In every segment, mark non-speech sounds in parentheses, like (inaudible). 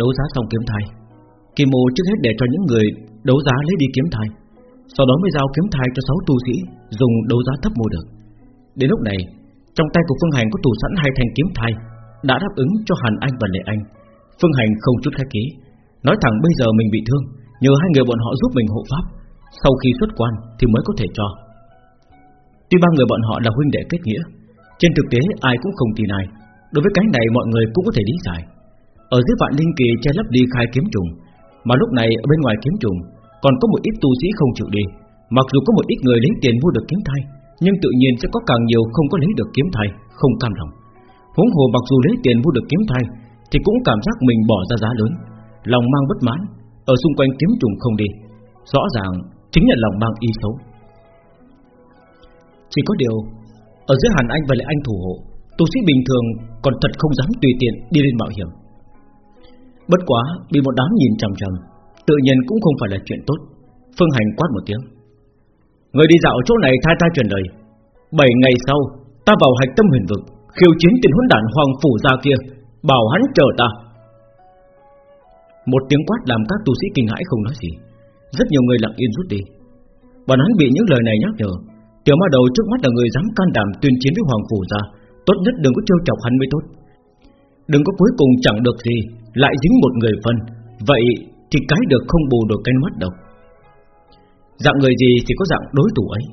Đấu giá xong kiếm thai. Kim Mô trước hết để cho những người đấu giá lấy đi kiếm thai Sau đó mới giao kiếm thai cho 6 tu sĩ Dùng đấu giá thấp mua được. Đến lúc này Trong tay của Phương Hành có tủ sẵn hai thanh kiếm thai Đã đáp ứng cho Hàn Anh và Lệ Anh. Phương Hành không chút khách ký, Nói thẳng bây giờ mình bị thương Nhờ hai người bọn họ giúp mình hộ pháp Sau khi xuất quan thì mới có thể cho. Tuy ba người bọn họ là huynh đệ kết nghĩa Trên thực tế ai cũng không tin ai Đối với cái này mọi người cũng có thể lý giải. Ở dưới vạn linh kỳ che lấp đi khai kiếm trùng. Mà lúc này, ở bên ngoài kiếm trùng, Còn có một ít tu sĩ không chịu đi. Mặc dù có một ít người lấy tiền mua được kiếm thai, Nhưng tự nhiên sẽ có càng nhiều không có lấy được kiếm thai, Không cam lòng. Huống hồ mặc dù lấy tiền mua được kiếm thai, Thì cũng cảm giác mình bỏ ra giá lớn. Lòng mang bất mãn, Ở xung quanh kiếm trùng không đi. Rõ ràng, chính là lòng mang y xấu. Chỉ có điều, Ở dưới Hàn Anh và lại Anh thủ hộ, Tu sĩ bình thường còn thật không dám tùy tiện đi lên mạo hiểm. Bất quá, bị một đám nhìn chằm chằm, Tự nhiên cũng không phải là chuyện tốt. Phương Hành quát một tiếng. Người đi dạo chỗ này thay ta truyền lời. Bảy ngày sau, Ta vào hạch tâm huyền vực, Khiêu chiến tiền huấn đản hoàng phủ ra kia, Bảo hắn chờ ta. Một tiếng quát làm các tu sĩ kinh hãi không nói gì. Rất nhiều người lặng yên rút đi. Bọn hắn bị những lời này nhắc nhở. Tiểu ma đầu trước mắt là người dám can đảm tuyên chiến với hoàng phủ ra Tốt nhất đừng có trêu chọc hắn mới tốt. Đừng có cuối cùng chẳng được gì. Lại dính một người phân. Vậy thì cái được không bù được cái mất đâu. Dạng người gì thì có dạng đối thủ ấy.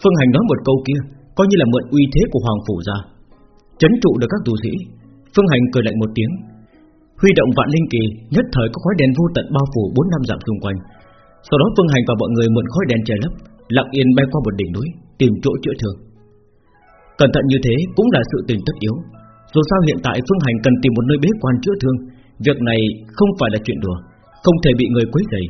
Phương Hành nói một câu kia, Coi như là mượn uy thế của Hoàng Phủ ra. Chấn trụ được các tù sĩ, Phương Hành cười lạnh một tiếng. Huy động vạn linh kỳ, Nhất thời có khói đèn vô tận bao phủ bốn năm dặm xung quanh. Sau đó Phương Hành và mọi người mượn khói đèn che lấp, Lặng yên bay qua một đỉnh núi, Tìm chỗ chữa thương. Cẩn thận như thế cũng là sự tình tất yếu. Dù sao hiện tại Phương Hành cần tìm một nơi bế quan chữa thương Việc này không phải là chuyện đùa, Không thể bị người quấy rầy.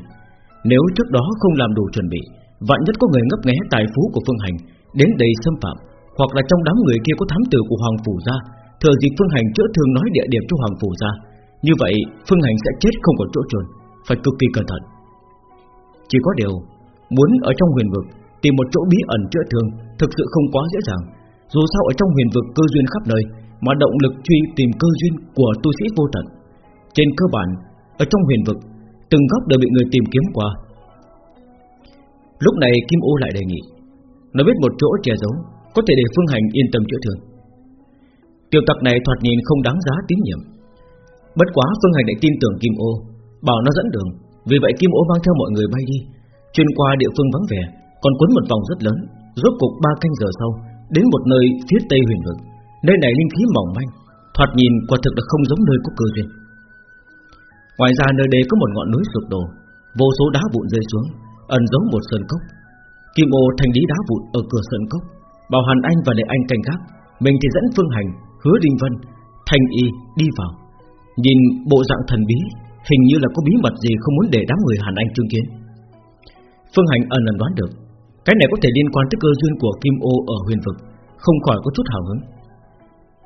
Nếu trước đó không làm đủ chuẩn bị, Vạn nhất có người ngấp nghé tài phú của Phương Hành Đến đây xâm phạm, Hoặc là trong đám người kia có thám tử của Hoàng Phủ ra, Thừa dịp Phương Hành chữa thương nói địa điểm cho Hoàng Phủ ra, Như vậy Phương Hành sẽ chết không có chỗ trốn Phải cực kỳ cẩn thận. Chỉ có điều, Muốn ở trong huyền vực Tìm một chỗ bí ẩn chữa thương Thực sự không quá dễ dàng. Dù sao ở trong huyền vực cơ duyên khắp nơi Mà động lực truy tìm cơ duyên của tu sĩ vô tận trên cơ bản, Ở trong huyền vực, Từng góc đều bị người tìm kiếm qua. Lúc này Kim Ô lại đề nghị, Nó biết một chỗ che giấu, Có thể để Phương Hành yên tâm chữa thương. Tiểu tặc này thoạt nhìn không đáng giá tín nhiệm. Bất quá Phương Hành lại tin tưởng Kim Ô, Bảo nó dẫn đường, Vì vậy Kim Ô mang theo mọi người bay đi Chuyên qua địa phương vắng vẻ, Còn quấn một vòng rất lớn, Rốt cục ba canh giờ sau, Đến một nơi phía tây huyền vực. Nơi này linh khí mỏng manh, Thoạt nhìn quả thực là không giống nơi có cơ duyên. Ngoài ra nơi đây có một ngọn núi sụp đổ Vô số đá vụn rơi xuống Ẩn giấu một sơn cốc. Kim ô thành lý đá vụn ở cửa sơn cốc Bảo Hàn Anh và Lệ Anh canh gác. Mình thì dẫn Phương Hành, Hứa Đinh Vân Thành Y đi vào. Nhìn bộ dạng thần bí Hình như là có bí mật gì không muốn để đám người Hàn Anh chứng kiến. Phương Hành ẩn ẩn đoán được cái này có thể liên quan tới cơ duyên của Kim Ô ở huyền vực Không khỏi có chút hào hứng.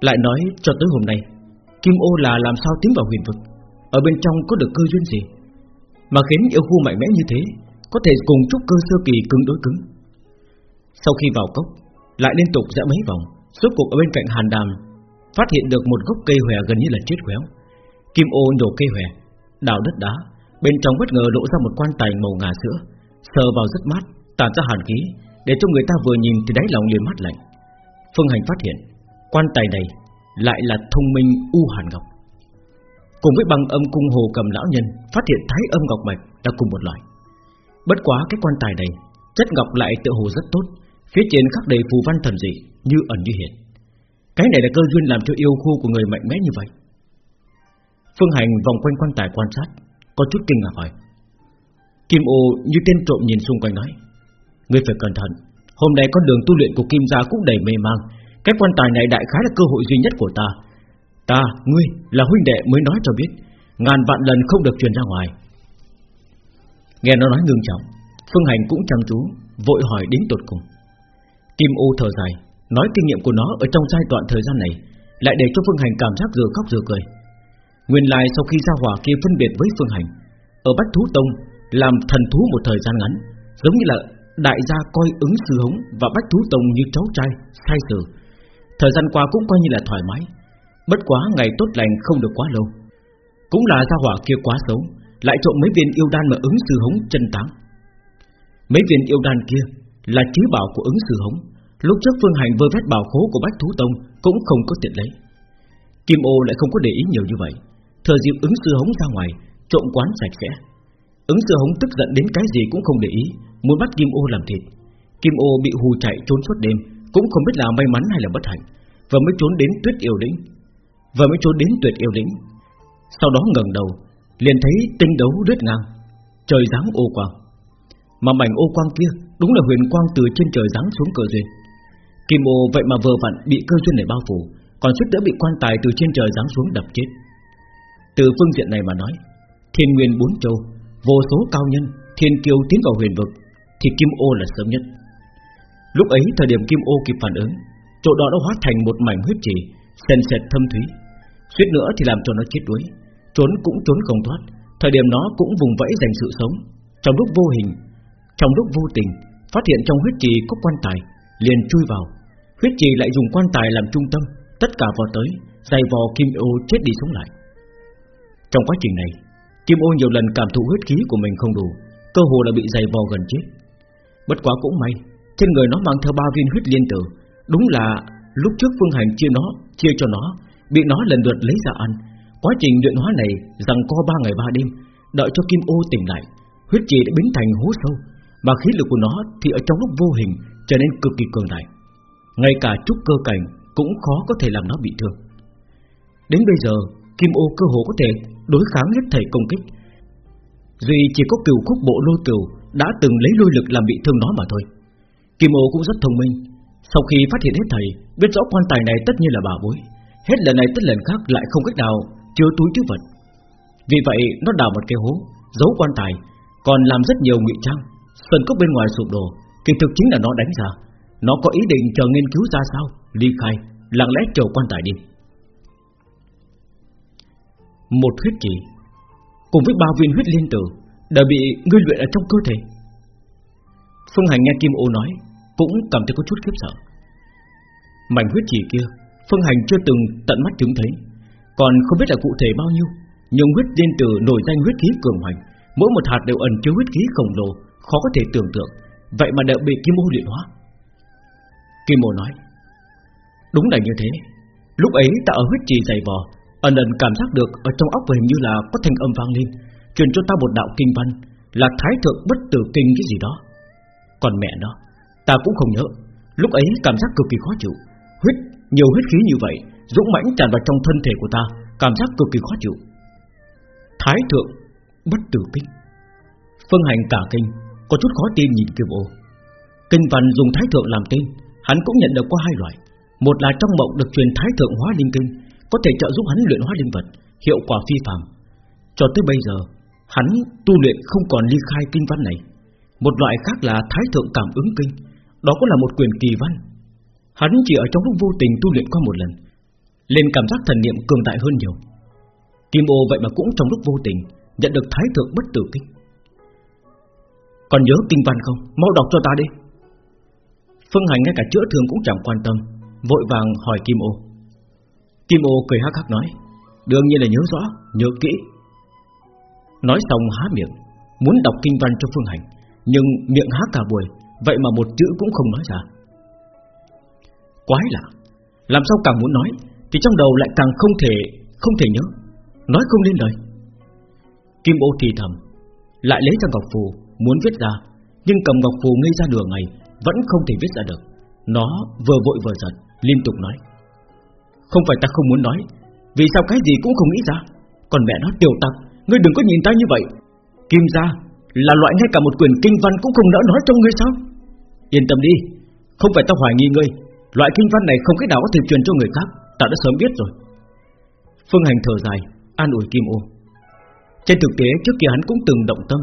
Lại nói cho tới hôm nay Kim Ô là làm sao tiến vào huyền vực? Ở bên trong có được cơ duyên gì Mà khiến yêu khu mạnh mẽ như thế, Có thể cùng trúc cơ sơ kỳ cứng đối cứng Sau khi vào cốc, Lại liên tục dã mấy vòng Suốt cuộc ở bên cạnh hàn đàm, Phát hiện được một gốc cây hòe gần như là chết khéo Kim ô nhổ cây hòe, Đào đất đá, Bên trong bất ngờ lộ ra một quan tài màu ngà sữa, Sờ vào rất mát, tản ra hàn khí, để cho người ta vừa nhìn thì đáy lòng liền mát lạnh. Phương Hành phát hiện, quan tài này lại là thông minh u hàn ngọc. Cùng với băng âm cung hồ cầm lão nhân phát hiện thái âm ngọc mạch là cùng một loại. Bất quá cái quan tài này chất ngọc lại tự hồ rất tốt, phía trên khắc đầy phù văn thần dị như ẩn như hiện. Cái này là cơ duyên làm cho yêu khu của người mạnh mẽ như vậy. Phương Hành vòng quanh quan tài quan sát, có chút kinh ngạc hỏi. Kim ô như tên trộm nhìn xung quanh nói Ngươi phải cẩn thận Hôm nay con đường tu luyện của Kim Gia cũng đầy mê mang Cái quan tài này đại khái là cơ hội duy nhất của ta Ta, ngươi là huynh đệ mới nói cho biết Ngàn vạn lần không được truyền ra ngoài. Nghe nó nói ngưng trọng Phương Hành cũng chăm chú Vội hỏi đến tột cùng. Kim ô thở dài Nói kinh nghiệm của nó ở trong giai đoạn thời gian này Lại để cho Phương Hành cảm giác vừa khóc vừa cười. Nguyên lai sau khi ra hỏa kia phân biệt với Phương Hành Ở Bách Thú Tông Làm thần thú một thời gian ngắn Giống như là Đại gia coi ứng sư hống Và bách thú tông như cháu trai Sai sử. Thời gian qua cũng coi như là thoải mái Bất quá ngày tốt lành không được quá lâu. Cũng là gia hỏa kia quá xấu, Lại trộm mấy viên yêu đan mà ứng sư hống chân táng. Mấy viên yêu đan kia Là trí bảo của ứng sư hống. Lúc trước Phương Hành vơ vét bảo khố của Bách Thú Tông Cũng không có tiện lấy. Kim ô lại không có để ý nhiều như vậy. Thừa dịp ứng sư hống ra ngoài, Trộm quán sạch sẽ. Ứng sư hống tức giận đến cái gì cũng không để ý, Muốn bắt Kim ô làm thịt. Kim ô bị hù chạy trốn suốt đêm, Cũng không biết là may mắn hay là bất hạnh, Và mới trốn đến tuyết yêu đỉnh. Và mới trốn đến tuyệt yêu lĩnh. Sau đó ngẩng đầu, Liền thấy tinh đấu rớt ngang, Trời giáng ô quang. Mà mảnh ô quang kia Đúng là huyền quang từ trên trời giáng xuống cơ duyên. Kim ô vậy mà vừa vặn bị cơ duyên này bao phủ, Còn suýt đỡ bị quan tài từ trên trời giáng xuống đập chết. Từ phương diện này mà nói, Thiên nguyên bốn châu, Vô số cao nhân, Thiên kiêu tiến vào huyền vực, Thì Kim ô là sớm nhất. Lúc ấy thời điểm Kim ô kịp phản ứng, Chỗ đó đã hóa thành một mảnh huyết trì Sền sệt thâm thúy. Suýt nữa thì làm cho nó chết đuối. Trốn cũng trốn không thoát. Thời điểm nó cũng vùng vẫy giành sự sống. Trong lúc vô hình, Trong lúc vô tình, Phát hiện trong huyết trì có quan tài, Liền chui vào. Huyết trì lại dùng quan tài làm trung tâm, Tất cả vào tới Dày vò Kim ô chết đi sống lại. Trong quá trình này, Kim ô nhiều lần cảm thụ huyết khí của mình không đủ, Cơ hồ là bị dày vò gần chết. Bất quá cũng may, Trên người nó mang theo ba viên huyết liên tử, Đúng là lúc trước Phương Hành chia nó, Chia cho nó, Bị nó lần lượt lấy ra ăn. Quá trình luyện hóa này rằng co ba ngày ba đêm, Đợi cho Kim ô tỉnh lại, Huyết trì đã biến thành hố sâu, Mà khí lực của nó thì ở trong lúc vô hình Trở nên cực kỳ cường đại. Ngay cả trúc cơ cảnh Cũng khó có thể làm nó bị thương. Đến bây giờ, Kim ô cơ hồ có thể đối kháng hết thảy công kích. Duy chỉ có cửu khúc bộ lôi cửu Đã từng lấy lôi lực làm bị thương nó mà thôi. Kim ô cũng rất thông minh sau khi phát hiện hết thầy, Biết rõ quan tài này tất nhiên là bà bối. Hết lần này tất lần khác lại không cách nào Chứa túi chứa vật. Vì vậy, nó đào một cái hố, Giấu quan tài, Còn làm rất nhiều ngụy trang. Sơn cốc bên ngoài sụp đổ, Kỳ thực chính là nó đánh ra. Nó có ý định chờ nghiên cứu ra sao? Ly khai, Lặng lẽ chờ quan tài đi. Một huyết chỉ Cùng với ba viên huyết liên tử, Đã bị ngươi luyện ở trong cơ thể. Phương Hành nghe Kim Ô nói cũng cảm thấy có chút khiếp sợ. Mảnh huyết chỉ kia, Phương Hành chưa từng tận mắt chứng thấy. Còn không biết là cụ thể bao nhiêu, Nhưng huyết liên tử nổi danh huyết khí cường hoành, Mỗi một hạt đều ẩn chứa huyết khí khổng lồ, Khó có thể tưởng tượng. Vậy mà đã bị Kim Ô luyện hóa. Kim Ô nói, Đúng là như thế. Lúc ấy ta ở huyết trì dày vò, Ẩn ẩn cảm giác được ở trong óc hình như là có thanh âm vang lên, Truyền cho ta một đạo kinh văn, Là thái thượng bất tử kinh cái gì đó. Còn mẹ nó Ta cũng không nhớ. Lúc ấy cảm giác cực kỳ khó chịu. Huyết, nhiều huyết khí như vậy Dũng mãnh tràn vào trong thân thể của ta Cảm giác cực kỳ khó chịu. Thái thượng bất tử kinh Phương hành cả kinh Có chút khó tin nhìn kiều ô. Kinh văn dùng thái thượng làm tên Hắn cũng nhận được qua hai loại. Một là trong mộng được truyền thái thượng hóa linh kinh có thể trợ giúp hắn luyện hóa linh vật, hiệu quả phi phàm. Cho tới bây giờ, hắn tu luyện không còn ly khai kinh văn này. Một loại khác là Thái thượng cảm ứng kinh, đó cũng là một quyền kỳ văn. Hắn chỉ ở trong lúc vô tình tu luyện qua một lần, liền cảm giác thần niệm cường đại hơn nhiều. Kim ô vậy mà cũng trong lúc vô tình nhận được Thái thượng bất tử kinh. Còn nhớ kinh văn không? Mau đọc cho ta đi. Phương Hành ngay cả chữa thương cũng chẳng quan tâm, vội vàng hỏi Kim ô. Kim ô cười hắc hắc nói Đương nhiên là nhớ rõ, nhớ kỹ Nói xong há miệng Muốn đọc kinh văn cho Phương Hành Nhưng miệng há cả buổi Vậy mà một chữ cũng không nói ra. Quái lạ. Làm sao càng muốn nói, Thì trong đầu lại càng không thể Không thể nhớ. Nói không lên lời. Kim ô thì thầm, Lại lấy ra ngọc phù Muốn viết ra, Nhưng cầm ngọc phù ngây ra nửa ngày, Vẫn không thể viết ra được. Nó vừa vội vừa giật, Liên tục nói. Không phải ta không muốn nói, Vì sao cái gì cũng không nghĩ ra. Còn mẹ nó, tiểu tặc, Ngươi đừng có nhìn ta như vậy. Kim gia, là loại ngay cả một quyền kinh văn cũng không đỡ nói cho ngươi sao? Yên tâm đi, Không phải ta hoài nghi ngươi. Loại kinh văn này không cách nào có thể truyền cho người khác Ta đã sớm biết rồi. Phương Hành thở dài, An ủi Kim ô. Trên thực tế, trước kia hắn cũng từng động tâm,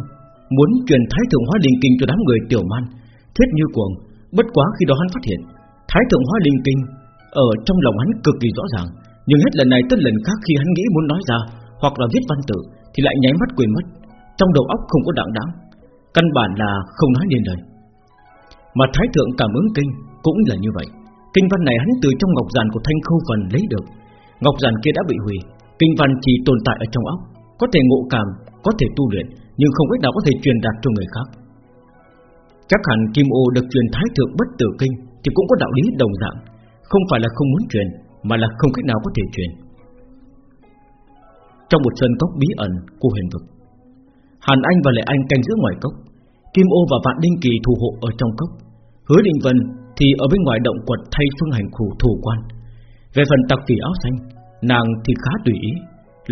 Muốn truyền Thái Thượng Hóa Linh Kinh cho đám người tiểu man, Thiết như cuồng. Bất quá khi đó hắn phát hiện, Thái Thượng Hóa Linh Kinh ở trong lòng hắn cực kỳ rõ ràng, Nhưng hết lần này tới lần khác khi hắn nghĩ muốn nói ra Hoặc là viết văn tự Thì lại nháy mắt quên mất, Trong đầu óc không có đặng đáng. Căn bản là không nói nên lời. Mà Thái Thượng cảm ứng kinh Cũng là như vậy. Kinh văn này hắn từ trong ngọc giàn của Thanh Khâu Phần lấy được. Ngọc giàn kia đã bị hủy, Kinh văn chỉ tồn tại ở trong óc, Có thể ngộ cảm, Có thể tu luyện, Nhưng không cách nào có thể truyền đạt cho người khác. Chắc hẳn Kim Ô được truyền thái thượng bất tử kinh Thì cũng có đạo lý đồng dạng. Không phải là không muốn truyền, Mà là không cách nào có thể truyền. Trong một sân cốc bí ẩn của huyền vực, Hàn Anh và Lệ Anh canh giữ ngoài cốc. Kim Ô và Vạn Đinh Kỳ thủ hộ ở trong cốc. Hứa định Vân thì ở bên ngoài động quật thay phương hành khủ thủ quan. Về phần tặc kỳ áo xanh, Nàng thì khá tùy ý,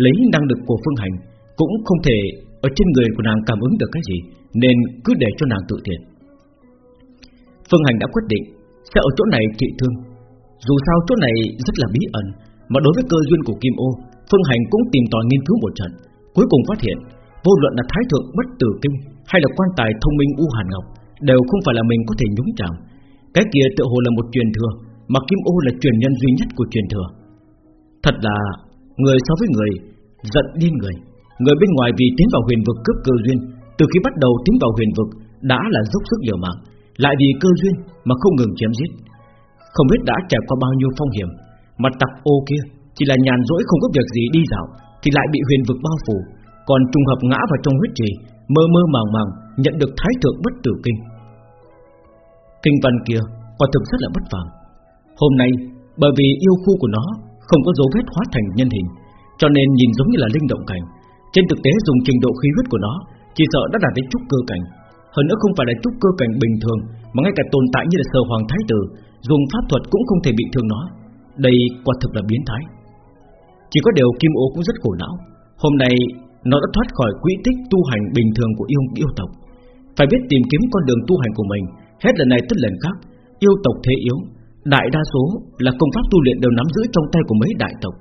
Lấy năng lực của phương hành Cũng không thể ở trên người của nàng cảm ứng được cái gì, Nên cứ để cho nàng tự thiện. Phương hành đã quyết định Sẽ ở chỗ này trị thương. Dù sao chỗ này rất là bí ẩn, Mà đối với cơ duyên của Kim Ô, Phương hành cũng tìm tòi nghiên cứu một trận, Cuối cùng phát hiện Vô luận là Thái Thượng Bất Tử Kinh Hay là quan tài thông minh U Hàn Ngọc Đều không phải là mình có thể nhúng chạm Cái kia tự hồ là một truyền thừa, Mà Kim Ô là truyền nhân duy nhất của truyền thừa. Thật là, Người so với người, Giận điên người. Người bên ngoài vì tiến vào huyền vực cướp cơ duyên, Từ khi bắt đầu tiến vào huyền vực, Đã là dốc sức liều mạng. Lại vì cơ duyên mà không ngừng chém giết. Không biết đã trải qua bao nhiêu phong hiểm, Mà tặc ô kia Chỉ là nhàn rỗi không có việc gì đi dạo, Thì lại bị huyền vực bao phủ, Còn trùng hợp ngã vào trong huyết trì Mơ mơ màng màng, nhận được thái thượng bất tử kinh. Kinh văn kia quả thực rất là bất phàm. Hôm nay, bởi vì yêu khu của nó Không có dấu vết hóa thành nhân hình, Cho nên nhìn giống như là linh động cảnh. Trên thực tế, dùng trình độ khí huyết của nó, Chỉ sợ đã đạt đến trúc cơ cảnh. Hơn nữa không phải là trúc cơ cảnh bình thường, Mà ngay cả tồn tại như là sơ hoàng thái tử, Dùng pháp thuật cũng không thể bị thương nó. Đây quả thực là biến thái. Chỉ có điều Kim Ô cũng rất khổ não. Hôm nay nó đã thoát khỏi quỹ tích tu hành bình thường của yêu yêu tộc. Phải biết tìm kiếm con đường tu hành của mình, Hết lần này tới lần khác, Yêu tộc thế yếu, Đại đa số là công pháp tu luyện đều nắm giữ trong tay của mấy đại tộc.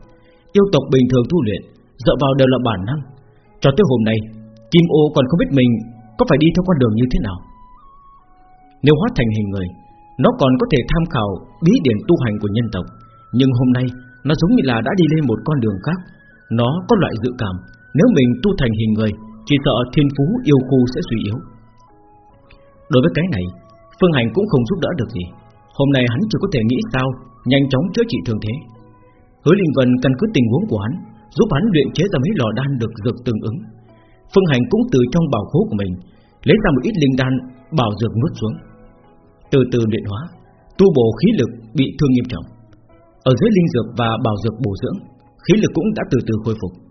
Yêu tộc bình thường tu luyện, Dựa vào đều là bản năng. Cho tới hôm nay Kim ô còn không biết mình Có phải đi theo con đường như thế nào. Nếu hóa thành hình người, Nó còn có thể tham khảo bí điển tu hành của nhân tộc. Nhưng hôm nay, Nó giống như là đã đi lên một con đường khác. Nó có loại dự cảm nếu mình tu thành hình người, Chỉ sợ thiên phú yêu khu sẽ suy yếu. Đối với cái này, Phương Hành cũng không giúp đỡ được gì. Hôm nay hắn chỉ có thể nghĩ sao, Nhanh chóng chữa trị thương thế. Hứa Linh Vân căn cứ tình huống của hắn, Giúp hắn luyện chế ra mấy lò đan được dược tương ứng. Phương Hành cũng từ trong bảo khố của mình, Lấy ra một ít linh đan, Bảo dược nuốt xuống. Từ từ luyện hóa, Tu bổ khí lực bị thương nghiêm trọng. Ở dưới linh dược và bảo dược bổ dưỡng, Khí lực cũng đã từ từ khôi phục.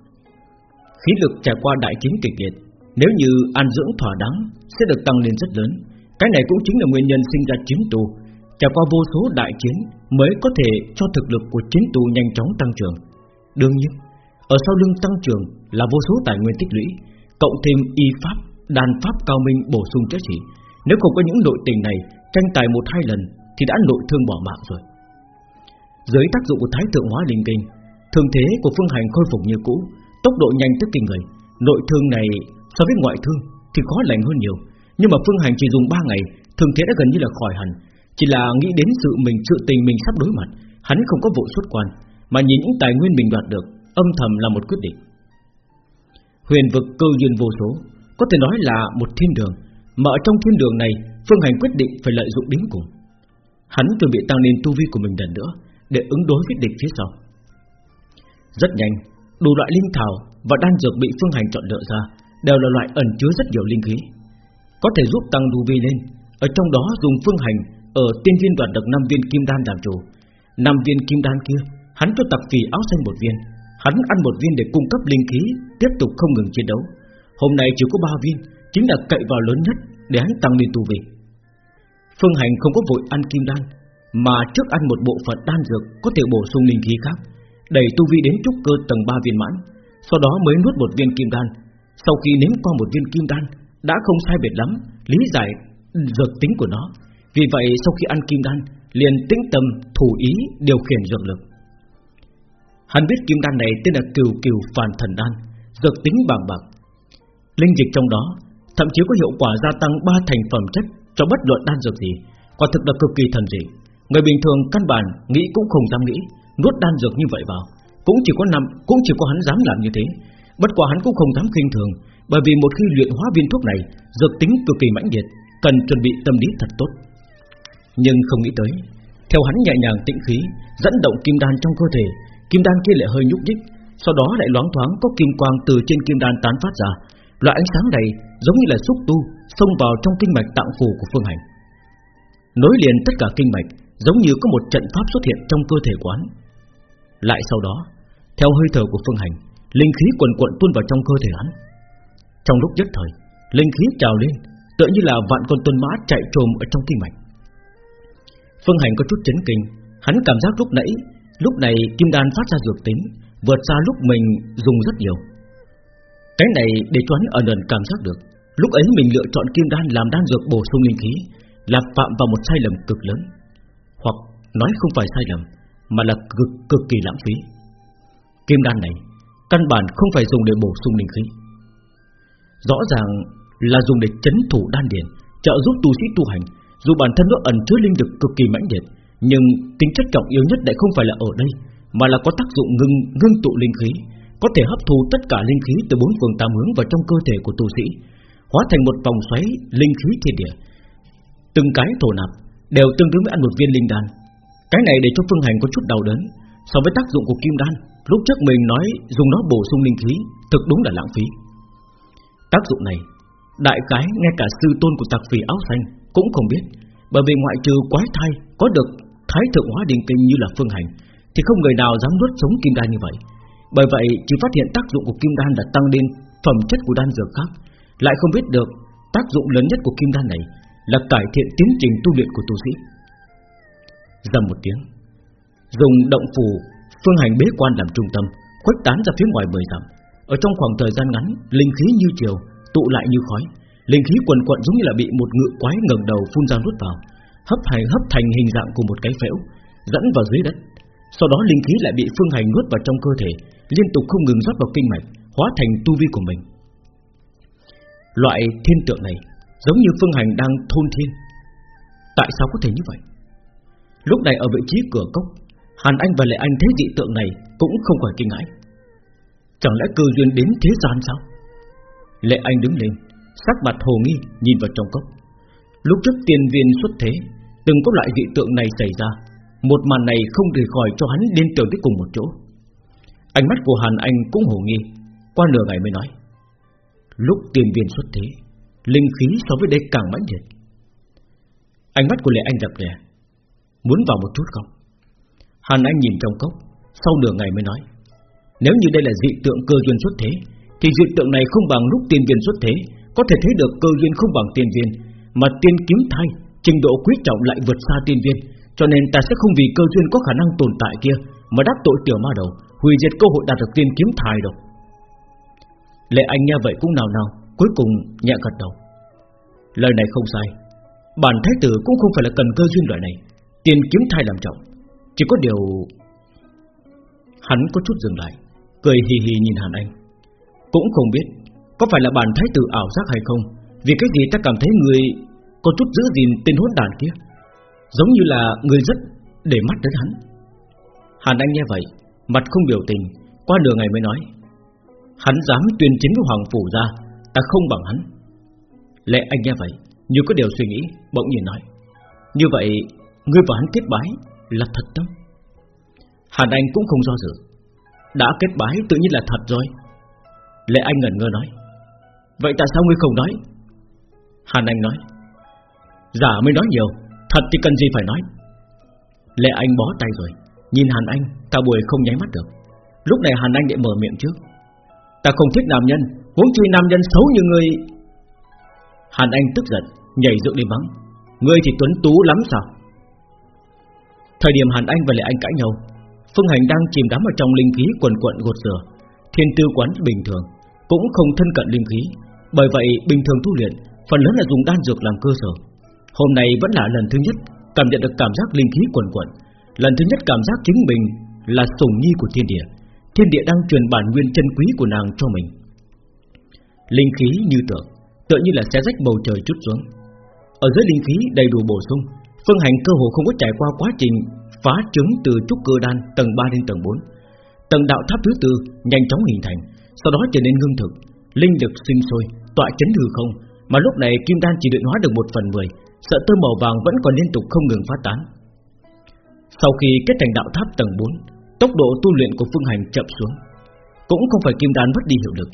Khí lực trải qua đại chiến kịch liệt, Nếu như ăn dưỡng thỏa đáng, Sẽ được tăng lên rất lớn. Cái này cũng chính là nguyên nhân sinh ra chiến tù. Trải qua vô số đại chiến Mới có thể cho thực lực của chiến tù nhanh chóng tăng trưởng. Đương nhiên, Ở sau lưng tăng trưởng là vô số tài nguyên tích lũy, Cộng thêm y pháp Đàn pháp cao minh bổ sung chữa trị Nếu không có những nội tình này, Tranh tài một hai lần thì đã nội thương bỏ mạng rồi. Dưới tác dụng của thái thượng hóa linh kinh Thường thế của phương hành khôi phục như cũ Tốc độ nhanh tới kinh người. Nội thương này, so với ngoại thương Thì khó lành hơn nhiều. Nhưng mà phương hành chỉ dùng 3 ngày, Thường thế đã gần như là khỏi hẳn. Chỉ là nghĩ đến sự mình sự tình mình sắp đối mặt, Hắn không có vội xuất quan, Mà nhìn những tài nguyên mình đoạt được, Âm thầm là một quyết định. Huyền vực cơ duyên vô số, Có thể nói là một thiên đường, Mà ở trong thiên đường này, Phương Hành quyết định phải lợi dụng đến cùng. Hắn chuẩn bị tăng lên tu vi của mình lần nữa, Để ứng đối với địch phía sau. Rất nhanh Đủ loại linh thảo và đan dược bị Phương Hành chọn lựa ra Đều là loại ẩn chứa rất nhiều linh khí. Có thể giúp tăng tu vi lên. Ở trong đó dùng Phương Hành Ở tiên viên đoạt được 5 viên kim đan làm chủ. 5 viên kim đan kia, Hắn cho tặc phì áo xanh một viên. Hắn ăn một viên để cung cấp linh khí, Tiếp tục không ngừng chiến đấu. Hôm nay chỉ có 3 viên, Chính là cậy vào lớn nhất để hắn tăng lên tu vi. Phương Hành không có vội ăn kim đan, Mà trước ăn một bộ phận đan dược Có thể bổ sung linh khí khác. Đẩy tu vi đến trúc cơ tầng 3 viên mãn, Sau đó mới nuốt một viên kim đan. Sau khi nếm qua một viên kim đan, Đã không sai biệt lắm, Lý giải dược tính của nó. Vì vậy, sau khi ăn kim đan, Liền tĩnh tâm, thủ ý, điều khiển dược lực. Hắn biết kim đan này tên là cừu cừu phàn thần đan, Dược tính bằng bạc. Linh dịch trong đó, Thậm chí có hiệu quả gia tăng 3 thành phẩm chất Cho bất luận đan dược gì, Quả thực là cực kỳ thần dị. Người bình thường căn bản nghĩ cũng không dám nghĩ. Nuốt đan dược như vậy vào. Cũng chỉ có năm, cũng chỉ có hắn dám làm như thế. Bất quá hắn cũng không dám khinh thường, Bởi vì một khi luyện hóa viên thuốc này, Dược tính cực kỳ mãnh liệt, Cần chuẩn bị tâm lý thật tốt. Nhưng không nghĩ tới, Theo hắn nhẹ nhàng tĩnh khí, Dẫn động kim đan trong cơ thể, Kim đan kia lại hơi nhúc nhích, Sau đó lại loáng thoáng có kim quang từ trên kim đan tán phát ra. Loại ánh sáng này giống như là xúc tu, Xông vào trong kinh mạch tạng phủ của Phương Hành. Nối liền tất cả kinh mạch, Giống như có một trận pháp xuất hiện trong cơ thể quán lại sau đó, Theo hơi thở của Phương Hành, Linh khí quần quận tuôn vào trong cơ thể hắn. Trong lúc nhất thời, Linh khí trào lên, Tựa như là vạn con tuân mã chạy trồm ở trong kinh mạch. Phương Hành có chút chấn kinh, Hắn cảm giác lúc nãy, Lúc này kim đan phát ra dược tính, Vượt xa lúc mình dùng rất nhiều. Cái này để cho hắn ẩn ẩn cảm giác được, Lúc ấy mình lựa chọn kim đan làm đan dược bổ sung linh khí Là phạm vào một sai lầm cực lớn. Hoặc nói không phải sai lầm mà là cực cực kỳ lãng phí. Kim đan này, Căn bản không phải dùng để bổ sung linh khí. Rõ ràng là dùng để chấn thủ đan điền, Trợ giúp tu sĩ tu hành, Dù bản thân nó ẩn chứa linh lực cực kỳ mãnh liệt, Nhưng tính chất trọng yếu nhất lại không phải là ở đây, Mà là có tác dụng ngưng ngưng tụ linh khí, Có thể hấp thu tất cả linh khí Từ bốn phương tám hướng vào trong cơ thể của tu sĩ, Hóa thành một vòng xoáy linh khí thiên địa. Từng cái thổ nạp Đều tương đương với ăn một viên linh đan. Cái này để cho phương hành có chút đau đớn, So với tác dụng của kim đan, Lúc trước mình nói dùng nó bổ sung linh khí, Thực đúng là lãng phí. Tác dụng này, Đại cái ngay cả sư tôn của tặc phỉ áo xanh Cũng không biết, Bởi vì ngoại trừ quái thai Có được thái thượng hóa đình kinh như là phương hành, Thì không người nào dám nuốt sống kim đan như vậy. Bởi vậy, chỉ phát hiện tác dụng của kim đan là tăng lên Phẩm chất của đan dược khác, Lại không biết được tác dụng lớn nhất của kim đan này Là cải thiện tiến trình tu luyện của tu sĩ. Dầm một tiếng Dùng động phù Phương hành bế quan làm trung tâm Khuếch tán ra phía ngoài mười dặm Ở trong khoảng thời gian ngắn Linh khí như chiều tụ lại như khói, linh khí quần quận giống như là bị một ngự quái ngẩng đầu phun ra nuốt vào, hấp thành hấp thành hình dạng của một cái phễu, dẫn vào dưới đất. Sau đó linh khí lại bị phương hành nuốt vào trong cơ thể, liên tục không ngừng rót vào kinh mạch, hóa thành tu vi của mình. Loại thiên tượng này giống như phương hành đang thôn thiên. Tại sao có thể như vậy? Lúc này ở vị trí cửa cốc, Hàn Anh và Lệ Anh thấy dị tượng này cũng không khỏi kinh ngãi. Chẳng lẽ cơ duyên đến thế gian sao? Lệ Anh đứng lên Sắc mặt hồ nghi nhìn vào trong cốc Lúc trước tiên viên xuất thế Từng có loại dị tượng này xảy ra Một màn này không rời khỏi cho hắn liên tưởng tới cùng một chỗ Ánh mắt của Hàn Anh cũng hồ nghi Qua nửa ngày mới nói Lúc tiên viên xuất thế Linh khí so với đây càng mãnh liệt Ánh mắt của Lệ Anh đập lè Muốn vào một chút không? Hàn Anh nhìn trong cốc, Sau nửa ngày mới nói, Nếu như đây là dị tượng cơ duyên xuất thế, thì dị tượng này không bằng lúc tiên viên xuất thế, Có thể thấy được cơ duyên không bằng tiên viên, Mà tiên kiếm thay Trình độ quý trọng lại vượt xa tiên viên, Cho nên ta sẽ không vì cơ duyên có khả năng tồn tại kia Mà đắc tội tiểu ma đầu, Hủy diệt cơ hội đạt được tiên kiếm thai đâu. Lệ anh nghe vậy cũng nào nào Cuối cùng nhẹ gật đầu. Lời này không sai, Bản thái tử cũng không phải là cần cơ duyên loại này tiền kiếm thai làm trọng Chỉ có điều Hắn có chút dừng lại, Cười hì hì nhìn Hàn Anh. Cũng không biết Có phải là bản thái tử ảo giác hay không, Vì cái gì ta cảm thấy người Có chút giữ gìn tên hỗn đàn kia, Giống như là người rất để mắt đến hắn. Hàn Anh nghe vậy, Mặt không biểu tình, Qua nửa ngày mới nói, Hắn dám tuyên chiến với Hoàng Phủ ra, Ta không bằng hắn. Lệ anh nghe vậy, Như có điều suy nghĩ, Bỗng nhiên nói, Như vậy Ngươi và hắn kết bái Là thật tâm. Hàn Anh cũng không do dự. Đã kết bái tự nhiên là thật rồi. Lệ Anh ngẩn ngơ nói, Vậy tại sao ngươi không nói? Hàn Anh nói, Giả mới nói nhiều, Thật thì cần gì phải nói. Lệ Anh bó tay rồi, Nhìn Hàn Anh, Cả buổi không nháy mắt được. Lúc này Hàn Anh để mở miệng trước, Ta không thích nam nhân, Huống truy nam nhân xấu như ngươi. Hàn Anh tức giận, Nhảy dựng lên mắng, Ngươi thì tuấn tú lắm sao? Thời điểm Hàn Anh và Lệ Anh cãi nhau Phương Hành đang chìm đắm ở trong linh khí quần quận gột rửa Thiên tư quán bình thường cũng không thân cận linh khí, bởi vậy bình thường tu luyện phần lớn là dùng đan dược làm cơ sở. Hôm nay vẫn là lần thứ nhất cảm nhận được cảm giác linh khí quần quận lần thứ nhất cảm giác chính mình là sủng nhi của thiên địa, thiên địa đang truyền bản nguyên chân quý của nàng cho mình. Linh khí như tượng, tựa như là xé rách bầu trời chút xuống. Ở dưới linh khí đầy đủ bổ sung, phương hành cơ hồ không có trải qua quá trình phá trứng từ trúc cơ đan tầng 3 đến tầng 4. Tầng đạo tháp thứ tư nhanh chóng hình thành, sau đó trở nên ngưng thực, linh lực sinh sôi, tọa chấn hư không, mà lúc này kim đan chỉ luyện hóa được một phần mười, sợ tơ màu vàng vẫn còn liên tục không ngừng phát tán. Sau khi kết thành đạo tháp tầng 4, tốc độ tu luyện của Phương Hành chậm xuống. Cũng không phải kim đan mất đi hiệu lực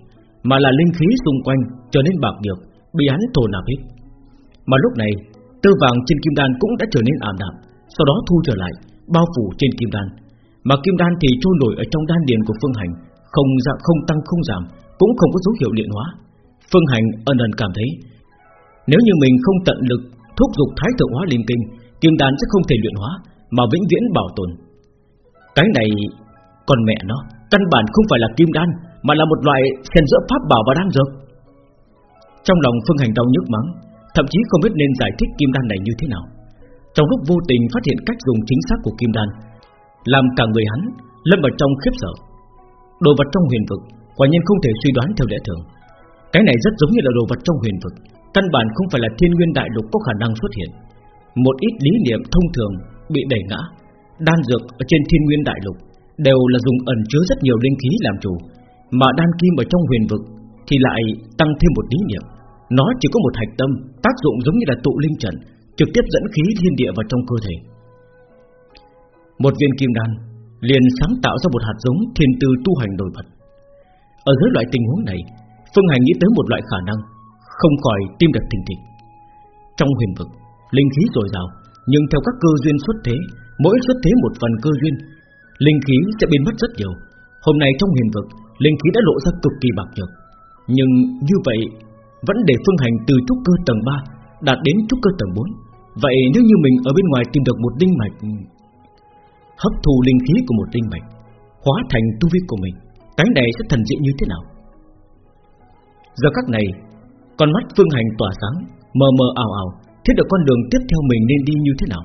Mà là linh khí xung quanh trở nên bạc nhược Bị hắn thổ nạp hết Mà lúc này tơ vàng trên kim đan cũng đã trở nên ảm đạm, Sau đó thu trở lại, Bao phủ trên kim đan. Mà kim đan thì trôi nổi ở trong đan điền của Phương Hành, Không dạ không tăng, không giảm, Cũng không có dấu hiệu điện hóa. Phương Hành ân ân cảm thấy, Nếu như mình không tận lực thúc giục thái thượng hóa linh kinh, Kim đan sẽ không thể luyện hóa, Mà vĩnh viễn bảo tồn. Cái này Còn mẹ nó, Căn bản không phải là kim đan, Mà là một loại xen giữa pháp bảo và đan dược. Trong lòng Phương Hành đau nhức mắng Thậm chí không biết nên giải thích kim đan này như thế nào. Trong lúc vô tình phát hiện cách dùng chính xác của kim đan, Làm cả người hắn lâm vào trong khiếp sợ. Đồ vật trong huyền vực Quả nhiên không thể suy đoán theo lẽ thường. Cái này rất giống như là đồ vật trong huyền vực, Căn bản không phải là thiên nguyên đại lục có khả năng xuất hiện. Một ít lý niệm thông thường Bị đẩy ngã, Đan dược ở trên thiên nguyên đại lục Đều là dùng ẩn chứa rất nhiều linh khí làm chủ, Mà đan kim ở trong huyền vực Thì lại tăng thêm một lý niệm. Nó chỉ có một hạch tâm Tác dụng giống như là tụ linh trận Trực tiếp dẫn khí thiên địa vào trong cơ thể Một viên kim đan liền sáng tạo ra một hạt giống thiên tư tu hành nổi bật. Ở dưới loại tình huống này, Phương Hành nghĩ tới một loại khả năng, không khỏi tim đập thình thịch. Trong huyền vực, linh khí dồi dào, nhưng theo các cơ duyên xuất thế, mỗi xuất thế một phần cơ duyên, linh khí sẽ biến mất rất nhiều. Hôm nay trong huyền vực, linh khí đã lộ ra cực kỳ bạc nhược, nhưng như vậy vẫn để Phương Hành từ trúc cơ tầng 3 đạt đến trúc cơ tầng 4. Vậy nếu như mình ở bên ngoài tìm được một linh mạch hấp thu linh khí của một linh mạch, hóa thành tu vi của mình, cái này sẽ thần dị như thế nào? Giờ các này, con mắt Phương Hành tỏa sáng, mờ mờ ảo ảo, thiết được con đường tiếp theo mình nên đi như thế nào?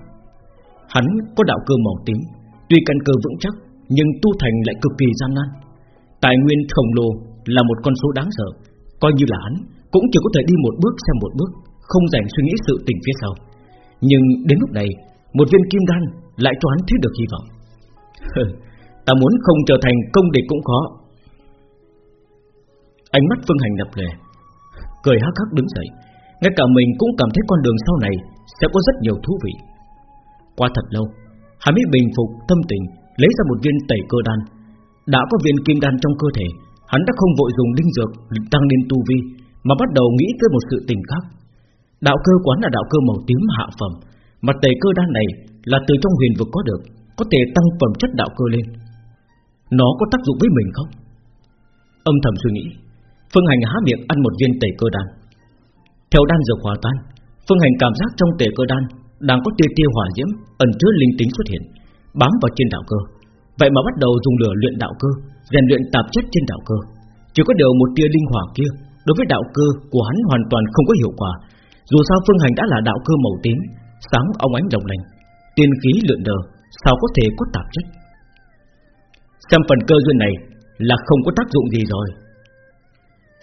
Hắn có đạo cơ màu tím, tuy căn cơ vững chắc, nhưng tu thành lại cực kỳ gian nan. Tài nguyên khổng lồ là một con số đáng sợ, coi như là hắn cũng chỉ có thể đi một bước xem một bước, không dành suy nghĩ sự tình phía sau. Nhưng đến lúc này, một viên kim đan lại cho hắn thấy được hy vọng. Ta muốn không trở thành công địch cũng khó. Ánh mắt Phương Hành đập lề, cười hắc hắc đứng dậy. Ngay cả mình cũng cảm thấy con đường sau này sẽ có rất nhiều thú vị. Qua thật lâu, hắn mới bình phục tâm tình, lấy ra một viên tẩy cơ đan. Đã có viên kim đan trong cơ thể, hắn đã không vội dùng linh dược tăng lên tu vi, mà bắt đầu nghĩ tới một sự tình khác. Đạo cơ quán là đạo cơ màu tím hạ phẩm, mà tẩy cơ đan này là từ trong huyền vực có được, có thể tăng phẩm chất đạo cơ lên. Nó có tác dụng với mình không? Âm thầm suy nghĩ, Phương Hành há miệng ăn một viên tẩy cơ đan. Theo đan dược hòa tan, Phương Hành cảm giác trong tẩy cơ đan đang có tia tia hỏa diễm ẩn chứa linh tính xuất hiện, bám vào trên đạo cơ. Vậy mà bắt đầu dùng lửa luyện đạo cơ, rèn luyện tạp chất trên đạo cơ. Chỉ có điều một tia linh hỏa kia đối với đạo cơ của hắn hoàn toàn không có hiệu quả. Dù sao Phương Hành đã là đạo cơ màu tím, sáng ông ánh rộng lành, tiên khí lượn đờ, sao có thể có tạp chất? Xem phần cơ duyên này là không có tác dụng gì rồi.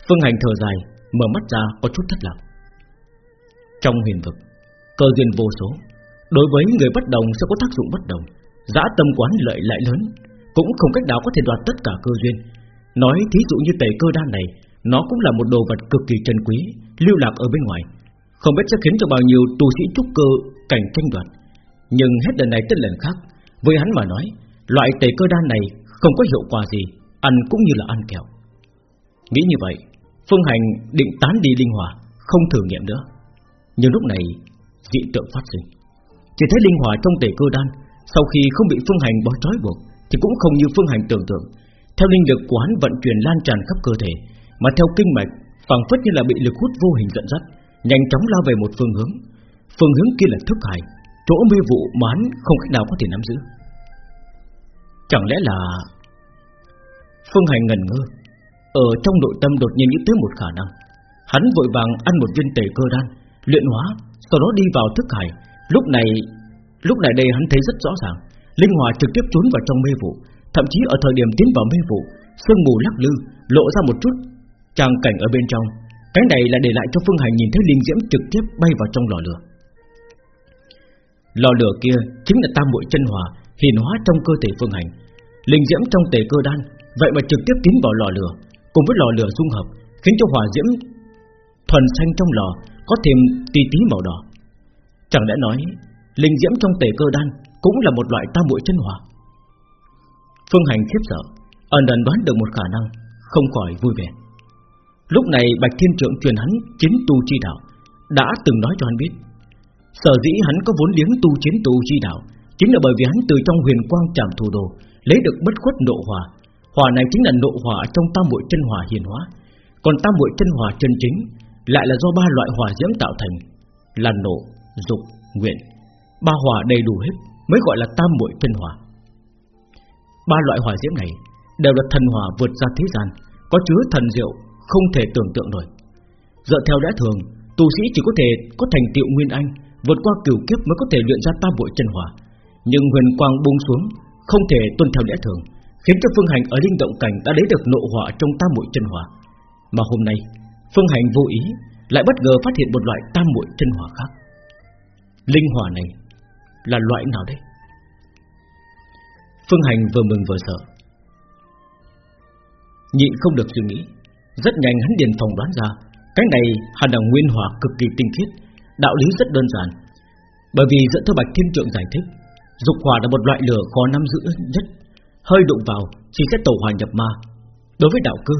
Phương Hành thở dài, mở mắt ra có chút thất lạc. Trong huyền vực, cơ duyên vô số, đối với người bất đồng sẽ có tác dụng bất đồng. Giã tâm quán lợi lại lớn, cũng không cách nào có thể đoạt tất cả cơ duyên. Nói thí dụ như tẩy cơ đan này, nó cũng là một đồ vật cực kỳ trân quý, lưu lạc ở bên ngoài, không biết sẽ khiến cho bao nhiêu tu sĩ trúc cơ cảnh tranh đoạt. Nhưng hết lần này tới lần khác, với hắn mà nói, loại tẩy cơ đan này không có hiệu quả gì, ăn cũng như là ăn kẹo. Nghĩ như vậy, Phương Hành định tán đi linh hỏa, không thử nghiệm nữa. Nhưng lúc này, dị tượng phát sinh. Chỉ thấy linh hỏa trong tẩy cơ đan, sau khi không bị Phương Hành bó trói buộc, thì cũng không như Phương Hành tưởng tượng. Theo linh lực của hắn vận chuyển lan tràn khắp cơ thể, mà theo kinh mạch, phảng phất như là bị lực hút vô hình dẫn dắt, nhanh chóng lao về một phương hướng. Phương hướng kia là thức hải, chỗ mê vụ mà hắn không cách nào có thể nắm giữ. Chẳng lẽ là Phương Hành ngần ngơ, ở trong nội tâm đột nhiên nghĩ tới một khả năng. Hắn vội vàng ăn một viên tẩy cơ đan, luyện hóa, sau đó đi vào thức hải. Lúc này, lúc này đây hắn thấy rất rõ ràng, linh hỏa trực tiếp trốn vào trong mê vụ, thậm chí ở thời điểm tiến vào mê vụ, sương mù lắc lư, lộ ra một chút trang cảnh ở bên trong. Cái này là để lại cho Phương Hành nhìn thấy linh diễm trực tiếp bay vào trong lò lửa. Lò lửa kia chính là tam muội chân hòa, hiền hóa trong cơ thể Phương Hành. Linh diễm trong tề cơ đan, vậy mà trực tiếp tiến vào lò lửa, cùng với lò lửa dung hợp, khiến cho hỏa diễm thuần xanh trong lò có thêm tí tí màu đỏ. Chẳng đã nói, linh diễm trong tề cơ đan cũng là một loại tam muội chân hòa. Phương Hành khiếp sợ, Ẩn ẩn đoán được một khả năng Không khỏi vui vẻ Lúc này Bạch Thiên Trượng truyền hắn chiến tu chi đạo Đã từng nói cho hắn biết. Sở dĩ hắn có vốn liếng tu chiến tu chi đạo Chính là bởi vì hắn từ trong huyền quang trảm thủ đồ Lấy được bất khuất nộ hòa. Hòa này chính là nộ hòa trong tam muội chân hòa hiền hóa. Còn tam muội chân hòa chân chính Lại là do ba loại hòa diễm tạo thành Là nộ, dục, nguyện. Ba hòa đầy đủ hết Mới gọi là tam muội chân hòa. Ba loại hòa diễm này Đều là thần hỏa vượt ra thế gian Có chứa thần diệu không thể tưởng tượng nổi. Dựa theo lẽ thường Tu sĩ chỉ có thể có thành tựu nguyên anh, Vượt qua cửu kiếp mới có thể luyện ra tam bội chân hỏa. Nhưng huyền quang buông xuống, Không thể tuân theo lẽ thường, Khiến cho Phương Hành ở linh động cảnh đã lấy được nộ hỏa trong tam bội chân hỏa. Mà hôm nay, Phương Hành vô ý Lại bất ngờ phát hiện một loại tam bội chân hỏa khác. Linh hỏa này Là loại nào đây? Phương Hành vừa mừng vừa sợ. Nhịn không được suy nghĩ. Rất nhanh hắn điền phòng đoán ra, Cái này hẳn là nguyên hỏa cực kỳ tinh khiết, Đạo lý rất đơn giản. Bởi vì dẫn theo Bạch Thiên Trượng giải thích, Dục hỏa là một loại lửa khó nắm giữ nhất, Hơi đụng vào Chỉ sẽ tổ hòa nhập ma. Đối với đạo cơ,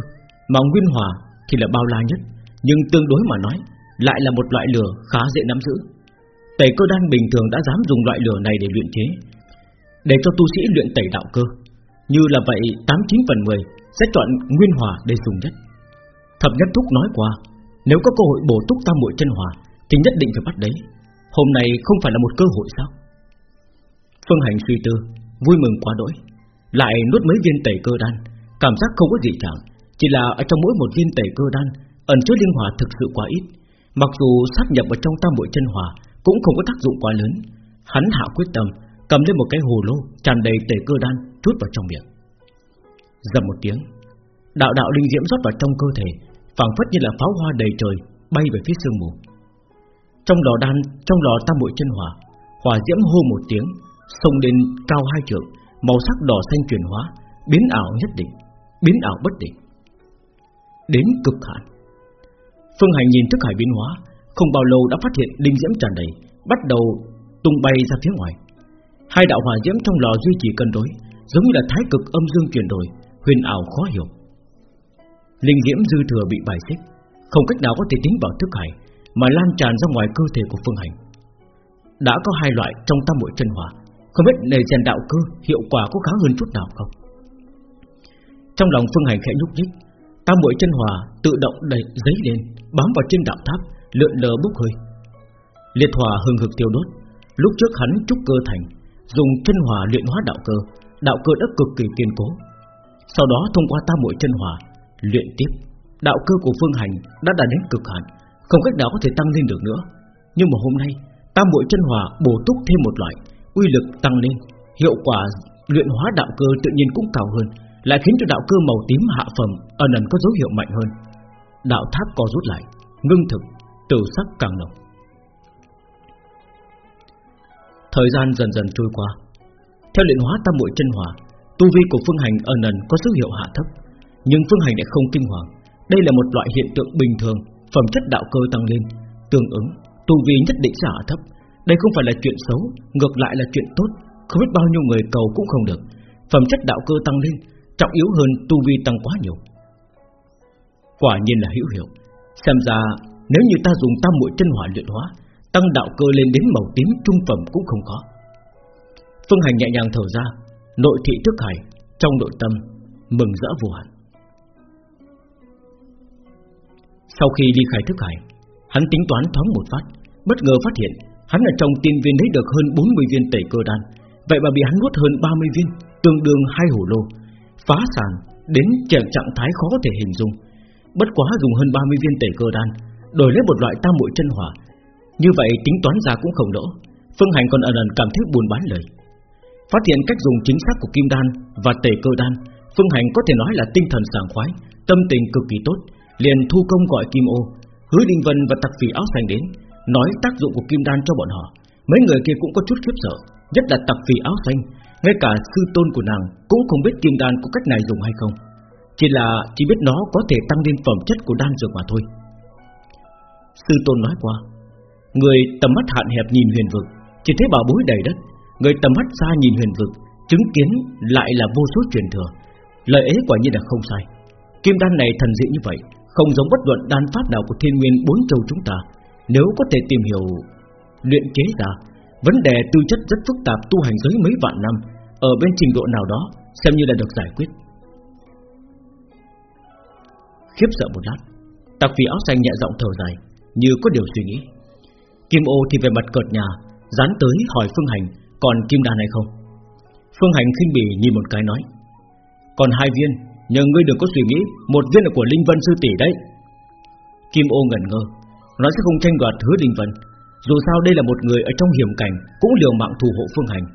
Mà nguyên hỏa thì là bao la nhất, Nhưng tương đối mà nói, Lại là một loại lửa khá dễ nắm giữ. Tẩy cơ đan bình thường đã dám dùng loại lửa này để luyện chế, Để cho tu sĩ luyện tẩy đạo cơ, Như là vậy 89 phần 10 Sẽ chọn nguyên hỏa để dùng nhất. Thập nhất thúc nói qua, Nếu có cơ hội bổ túc tam muội chân hòa, Thì nhất định phải bắt đấy. Hôm nay không phải là một cơ hội sao? Phương Hành suy tư, Vui mừng quá đỗi. Lại nuốt mấy viên tẩy cơ đan, Cảm giác không có gì chẳng Chỉ là ở trong mỗi một viên tẩy cơ đan, Ẩn chứa linh hỏa thực sự quá ít. Mặc dù sát nhập vào trong tam bội chân hòa Cũng không có tác dụng quá lớn. Hắn hạ quyết tâm, Cầm lên một cái hồ lô, tràn đầy tẩy cơ đan Chút vào trong miệng. Dầm một tiếng, Đạo đạo linh diễm rót vào trong cơ thể phảng phất như là pháo hoa đầy trời Bay về phía sương mù. Trong lò đan, trong lò tam bội chân hỏa Hỏa diễm hô một tiếng Xông lên cao hai trượng Màu sắc đỏ xanh chuyển hóa Biến ảo nhất định Biến ảo bất định. Đến cực hạn. Phương Hành nhìn thức hải biến hóa Không bao lâu đã phát hiện linh diễm tràn đầy Bắt đầu tung bay ra phía ngoài. Hai đạo hỏa diễm trong lò duy trì cân đối Giống như là thái cực âm dương chuyển đổi Huyền ảo khó hiểu. Linh diễm dư thừa bị bài xích. Không cách nào có thể tính vào thức hải Mà lan tràn ra ngoài cơ thể của Phương Hành. Đã có hai loại trong tam muội chân hỏa. Không biết nề rèn đạo cơ Hiệu quả có khá hơn chút nào không? Trong lòng Phương Hành khẽ nhúc nhích, Tam muội chân hòa tự động đẩy giấy lên, Bám vào trên đạo tháp, Lượn lờ bốc hơi. Liệt hỏa hừng hực tiêu đốt. Lúc trước hắn trúc cơ thành, Dùng chân hòa luyện hóa đạo cơ Đạo cơ đã cực kỳ kiên cố. Sau đó thông qua tam muội chân hòa Luyện tiếp Đạo cơ của Phương Hành đã đạt đến cực hạn Không cách nào có thể tăng lên được nữa Nhưng mà hôm nay Tam muội chân hòa bổ túc thêm một loại uy lực tăng lên, hiệu quả luyện hóa đạo cơ tự nhiên cũng cao hơn, lại khiến cho đạo cơ màu tím hạ phẩm ẩn ẩn có dấu hiệu mạnh hơn. Đạo tháp co rút lại, ngưng thực, tử sắc càng nồng. Thời gian dần dần trôi qua, theo luyện hóa tam muội chân hỏa, tu vi của Phương Hành ẩn ẩn có dấu hiệu hạ thấp, nhưng Phương Hành lại không kinh hoàng. Đây là một loại hiện tượng bình thường, phẩm chất đạo cơ tăng lên, tương ứng tu vi nhất định sẽ hạ thấp, đây không phải là chuyện xấu Ngược lại là chuyện tốt Không biết bao nhiêu người cầu cũng không được. Phẩm chất đạo cơ tăng lên Trọng yếu hơn tu vi tăng quá nhiều. Quả nhiên là hữu hiệu. Xem ra nếu như ta dùng tam muội chân hỏa luyện hóa Tăng đạo cơ lên đến màu tím trung phẩm cũng không có Phương Hành nhẹ nhàng thở ra Nội thị thức hải Trong nội tâm Mừng rỡ vô hạn. Sau khi đi khai thức hải, Hắn tính toán thoáng một phát, Bất ngờ phát hiện Hắn ở trong tiên viên lấy được hơn 40 viên tẩy cơ đan. Vậy mà bị hắn nuốt hơn 30 viên, Tương đương hai hổ lô, Phá sản đến trạng trạng thái khó có thể hình dung. Bất quá dùng hơn 30 viên tẩy cơ đan, Đổi lấy một loại tam muội chân hỏa. Như vậy tính toán ra cũng không đỡ, Phương Hành còn ẩn ẩn cảm thấy buồn bán lời. Phát hiện cách dùng chính xác của kim đan Và tẩy cơ đan, Phương Hành có thể nói là tinh thần sảng khoái, Tâm tình cực kỳ tốt. Liền thu công gọi Kim Ô, Hứa Đinh Vân và Tặc Phỉ Áo Xanh đến, Nói tác dụng của kim đan cho bọn họ. Mấy người kia cũng có chút khiếp sợ, Nhất là tặc Phỉ áo xanh. Ngay cả sư tôn của nàng cũng không biết kim đan có cách này dùng hay không. Chỉ là chỉ biết nó có thể tăng lên phẩm chất của đan dược mà thôi. Sư tôn nói qua, Người tầm mắt hạn hẹp nhìn huyền vực, Chỉ thấy bảo bối đầy đất. Người tầm mắt xa nhìn huyền vực, Chứng kiến lại là vô số truyền thừa. Lời ấy quả nhiên là không sai. Kim đan này thần dị như vậy không giống bất luận đan pháp nào của thiên nguyên bốn châu chúng ta. Nếu có thể tìm hiểu, Luyện chế ra, Vấn đề tư chất rất phức tạp tu hành giới mấy vạn năm, Ở bên trình độ nào đó, Xem như là được giải quyết. Khiếp sợ một lát, Tặc phỉ áo xanh nhẹ giọng thở dài, Như có điều suy nghĩ. Kim ô thì về mặt cợt nhà Dán tới hỏi Phương Hành, Còn kim đan hay không? Phương Hành khinh bỉ nhìn một cái nói, Còn hai viên. Nhờ ngươi đừng có suy nghĩ, Một viên là của Linh Vân sư tỷ đấy. Kim ô ngẩn ngơ Nó sẽ không tranh đoạt hứa Linh Vân. Dù sao đây là một người ở trong hiểm cảnh, Cũng liều mạng thủ hộ Phương Hành.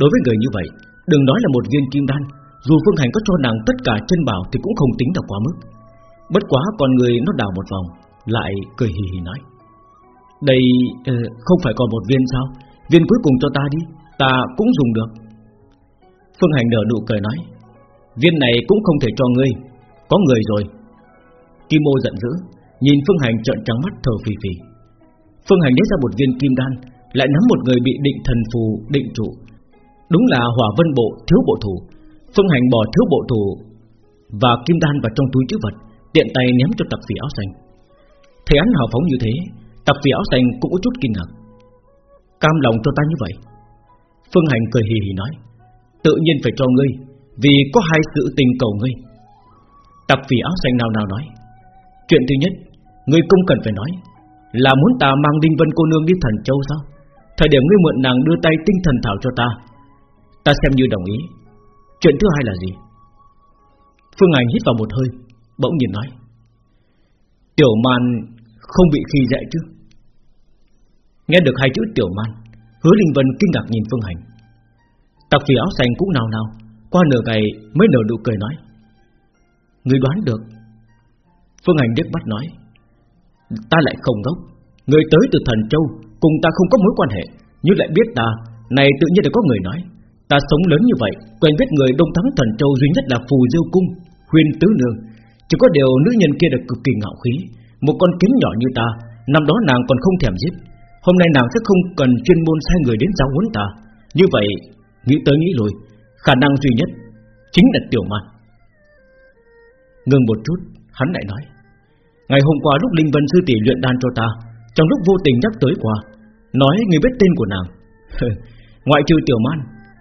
Đối với người như vậy, Đừng nói là một viên kim đan, Dù Phương Hành có cho nàng tất cả chân bảo Thì cũng không tính là quá mức. Bất quá con người nó đào một vòng, Lại cười hì hì nói. Đây ờ, không phải còn một viên sao? Viên cuối cùng cho ta đi, Ta cũng dùng được. Phương Hành nở nụ cười nói. Viên này cũng không thể cho ngươi. Có người rồi. Kim ô giận dữ, Nhìn Phương Hành trợn trắng mắt thở phì phì. Phương Hành lấy ra một viên kim đan, Lại nắm một người bị định thần phù, định trụ. Đúng là hỏa vân bộ thiếu bộ thủ. Phương Hành bỏ thiếu bộ thủ Và kim đan vào trong túi chữ vật, Tiện tay ném cho tặc phỉ áo xanh. Thấy hắn hào phóng như thế, Tặc phỉ áo xanh cũng có chút kinh ngạc. Cam lòng cho ta như vậy. Phương Hành cười hì hì nói, Tự nhiên phải cho ngươi vì có hai sự tình cầu ngươi. Tập phỉ áo xanh nào nào nói, Chuyện thứ nhất, Ngươi không cần phải nói, Là muốn ta mang Đinh Vân cô nương đi thần châu sao? Thời điểm ngươi mượn nàng đưa tay tinh thần thảo cho ta Ta xem như đồng ý. Chuyện thứ hai là gì? Phương Hành hít vào một hơi, Bỗng nhiên nói, Tiểu man không bị khi dễ chứ? Nghe được hai chữ tiểu man, Hứa Linh Vân kinh ngạc nhìn Phương Hành. Tặc phỉ áo xanh cũng nào nào qua nửa ngày mới nở nụ cười nói. Người đoán được. Phương Hành đức bắt nói. Ta lại không ngốc. Người tới từ thần châu, Cùng ta không có mối quan hệ. Nhưng lại biết ta, Này tự nhiên là có người nói. Ta sống lớn như vậy, Quen biết người Đông Thắng thần châu duy nhất là Phù Diêu Cung Huyền Tứ Nương. Chỉ có điều nữ nhân kia được cực kỳ ngạo khí, Một con kiến nhỏ như ta, Năm đó nàng còn không thèm giết. Hôm nay nàng sẽ không cần chuyên môn sai người đến giáo huấn ta. Như vậy, Nghĩ tới nghĩ lùi Khả năng duy nhất Chính là tiểu man Ngừng một chút, Hắn lại nói, Ngày hôm qua lúc Linh Vân Sư Tỷ luyện đan cho ta, Trong lúc vô tình nhắc tới qua, Nói người biết tên của nàng. (laughs) Ngoại trừ tiểu man,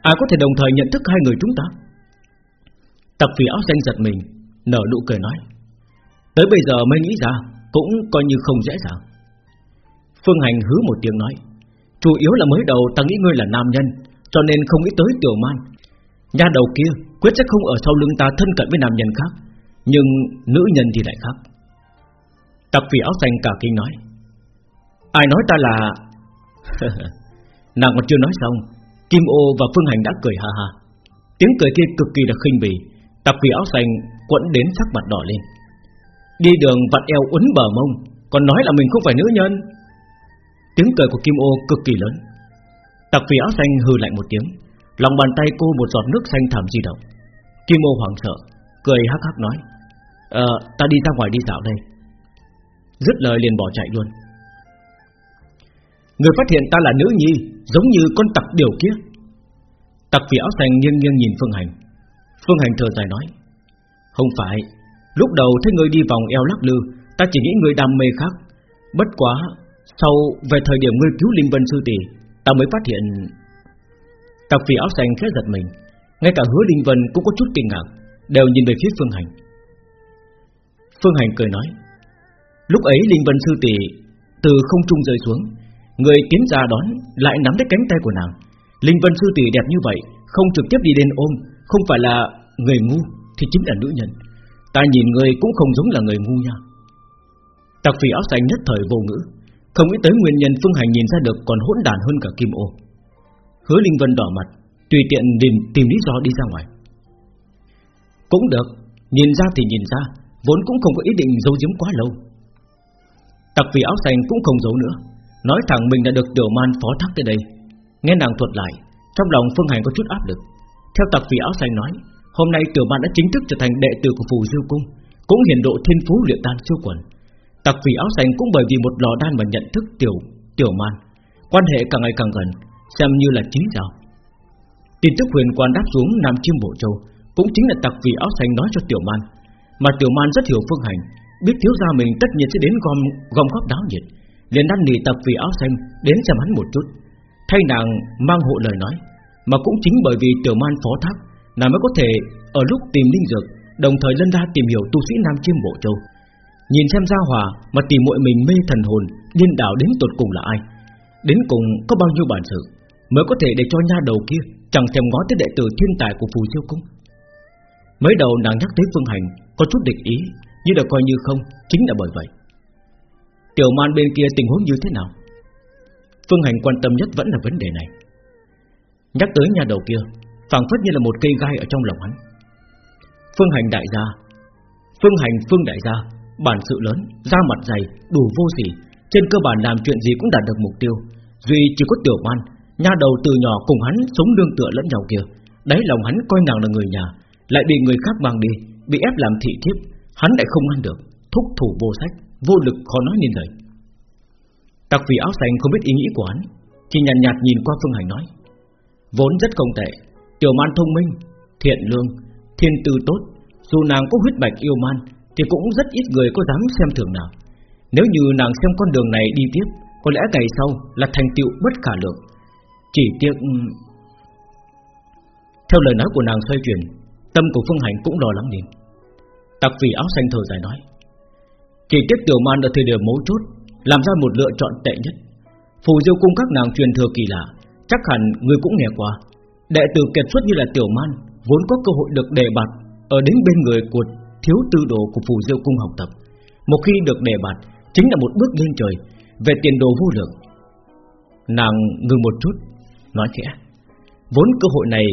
Ai có thể đồng thời nhận thức hai người chúng ta? Tặc phỉ áo xanh giật mình, Nở nụ cười nói, Tới bây giờ mới nghĩ ra, Cũng coi như không dễ dàng. Phương Hành hứ một tiếng nói, Chủ yếu là mới đầu ta nghĩ ngươi là nam nhân, Cho nên không nghĩ tới tiểu man Nhà đầu kia quyết sẽ không ở sau lưng ta thân cận với nam nhân khác, Nhưng nữ nhân thì lại khác. Tặc phỉ áo xanh cả kinh nói. Ai nói ta là (laughs) Nàng còn chưa nói xong, Kim ô và Phương Hành đã cười ha ha. Tiếng cười kia cực kỳ là khinh bỉ, Tặc phỉ áo xanh quẫn đến sắc mặt đỏ lên. Đi đường vặn eo uốn bờ mông, Còn nói là mình không phải nữ nhân. Tiếng cười của Kim ô cực kỳ lớn. Tặc phỉ áo xanh hừ lại một tiếng. Lòng bàn tay cô một giọt nước xanh thẳm di động. Kim ô hoảng sợ, Cười hắc hắc nói Ờ ta đi ra ngoài đi dạo đây. Dứt lời liền bỏ chạy luôn. Người phát hiện ta là nữ nhi, Giống như con tặc điều kia Tặc vì áo xanh nghiêng nghiêng nhìn Phương Hành. Phương Hành thở dài nói, Không phải, Lúc đầu thấy người đi vòng eo lắc lư, Ta chỉ nghĩ người đam mê khác. Bất quá, Sau về thời điểm ngươi cứu Linh Vân Sư Tỷ, Ta mới phát hiện Cặp phi áo xanh khẽ giật mình. Ngay cả hứa Linh Vân cũng có chút kinh ngạc, Đều nhìn về phía Phương Hành. Phương Hành cười nói, Lúc ấy Linh Vân Sư Tỷ Từ không trung rơi xuống, Người tiến ra đón lại nắm lấy cánh tay của nàng. Linh Vân Sư Tỷ đẹp như vậy, Không trực tiếp đi đến ôm, Không phải là người ngu Thì chính là nữ nhân. Ta nhìn người cũng không giống là người ngu nha. Tạc phỉ áo xanh nhất thời vô ngữ, Không nghĩ tới nguyên nhân Phương Hành nhìn ra được Còn hỗn đàn hơn cả Kim Ô. Hứa Linh Vân đỏ mặt Tùy tiện tìm, tìm lý do đi ra ngoài. Cũng được Nhìn ra thì nhìn ra Vốn cũng không có ý định giấu giếm quá lâu. Tặc vì áo xanh cũng không giấu nữa Nói thẳng mình đã được tiểu man phó thác tới đây. Nghe nàng thuật lại Trong lòng Phương Hành có chút áp lực. Theo tặc vì áo xanh nói Hôm nay tiểu man đã chính thức trở thành đệ tử của phù diêu cung Cũng hiển độ thiên phú luyện đan siêu quần. Tặc vì áo xanh cũng bởi vì một lò đan mà nhận thức tiểu tiểu man Quan hệ càng ngày càng gần Xem như là chính giáo. Tin tức huyền quan đáp xuống Nam Chiêm Bộ Châu Cũng chính là tặc vì áo xanh nói cho Tiểu Man. Mà Tiểu Man rất hiểu Phương Hành, Biết thiếu gia mình tất nhiên sẽ đến gom gom góp đáo nhiệt, liền năn nỉ tặc vì áo xanh Đến xem hắn một chút. Thay nàng mang hộ lời nói, Mà cũng chính bởi vì Tiểu Man phó thác, Nàng mới có thể ở lúc tìm linh dược, Đồng thời lân ra tìm hiểu tu sĩ Nam Chiêm Bộ Châu. Nhìn xem Gia Hòa Mà tìm muội mình mê thần hồn, Điên đảo đến tột cùng là ai, Đến cùng có bao nhiêu bản sự. Mới có thể để cho nha đầu kia Chẳng thèm ngó tới đệ tử thiên tài của phù siêu cung. Mới đầu nàng nhắc tới Phương Hành Có chút địch ý Nhưng đã coi như không Chính là bởi vậy. Tiểu man bên kia tình huống như thế nào? Phương Hành quan tâm nhất vẫn là vấn đề này. Nhắc tới nhà đầu kia phảng phất như là một cây gai ở trong lòng hắn. Phương Hành đại gia Phương Hành Phương đại gia Bản sự lớn, da mặt dày, đủ vô sỉ Trên cơ bản làm chuyện gì cũng đạt được mục tiêu Duy chỉ có tiểu man Nha đầu từ nhỏ cùng hắn sống đương tựa lẫn nhau kia. Đấy lòng hắn coi nàng là người nhà Lại bị người khác mang đi Bị ép làm thị thiếp. Hắn lại không ăn được Thúc thủ vô sách Vô lực khó nói nên lời. Tặc vì áo xanh không biết ý nghĩ của hắn Chỉ nhàn nhạt, nhạt nhìn qua Phương Hành nói. Vốn rất không tệ Tiểu man thông minh, thiện lương Thiên tư tốt. Dù nàng có huyết bạch yêu man Thì cũng rất ít người có dám xem thường nàng. Nếu như nàng xem con đường này đi tiếp Có lẽ ngày sau là thành tựu bất khả lượng chỉ tiếc Theo lời nói của nàng xoay chuyển, Tâm của Phương Hành cũng lo lắng nhìn Tặc vì áo xanh thở dài nói Chỉ tiếc tiểu man ở thời điểm mấu chốt, Làm ra một lựa chọn tệ nhất. Phù diêu cung các nàng truyền thừa kỳ lạ, Chắc hẳn người cũng nghe qua. Đệ tử kiệt xuất như là tiểu man, Vốn có cơ hội được đề bạt Ở đến bên người của thiếu tư đồ của phù diêu cung học tập. Một khi được đề bạt, Chính là một bước lên trời Về tiền đồ vô lượng. Nàng ngừng một chút Nói khẽ Vốn cơ hội này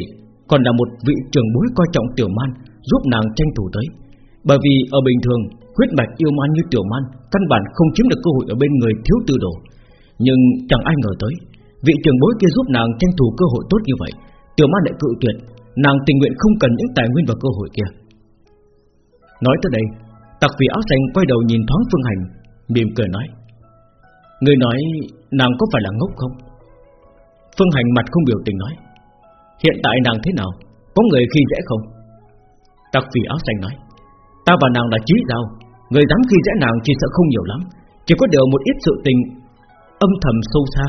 còn là một vị trưởng bối coi trọng tiểu man, Giúp nàng tranh thủ tới. Bởi vì ở bình thường, Huyết mạch yêu man như tiểu man Căn bản không chiếm được cơ hội ở bên người thiếu tư đồ. Nhưng chẳng ai ngờ tới, Vị trưởng bối kia giúp nàng tranh thủ cơ hội tốt như vậy, Tiểu man lại cự tuyệt, Nàng tình nguyện không cần những tài nguyên và cơ hội kia. Nói tới đây, Tặc vị áo xanh quay đầu nhìn thoáng Phương Hành, Mỉm cười nói Người nói nàng có phải là ngốc không? Phương Hành mặt không biểu tình nói, Hiện tại nàng thế nào? Có người khi dễ không? Tặc vị áo xanh nói, Ta và nàng là trí giao, Người dám khi dễ nàng chỉ sợ không nhiều lắm, Chỉ có điều một ít sự tình Âm thầm sâu xa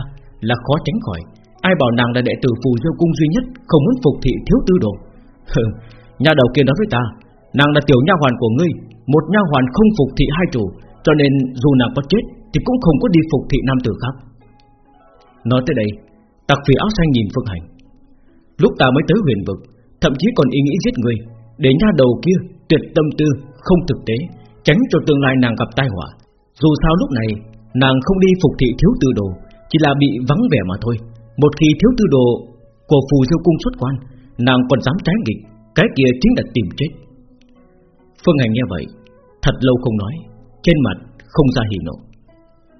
là khó tránh khỏi. Ai bảo nàng là đệ tử phù diêu cung duy nhất, Không muốn phục thị thiếu tư đồ? (laughs) Nhà đầu kia nói với ta, Nàng là tiểu nha hoàn của ngươi, Một nha hoàn không phục thị hai chủ, Cho nên dù nàng có chết Thì cũng không có đi phục thị nam tử khác. Nói tới đây Tặc phỉ áo xanh nhìn Phương Hành. Lúc ta mới tới huyền vực, Thậm chí còn ý nghĩ giết người, Để nha đầu kia tuyệt tâm tư, Không thực tế, Tránh cho tương lai nàng gặp tai họa. Dù sao lúc này, Nàng không đi phục thị thiếu tư đồ, Chỉ là bị vắng vẻ mà thôi. Một khi thiếu tư đồ Của phù diêu cung xuất quan, Nàng còn dám trái nghịch, Cái kia chính là tìm chết. Phương Hành nghe vậy, Thật lâu không nói, Trên mặt không ra hỉ nộ.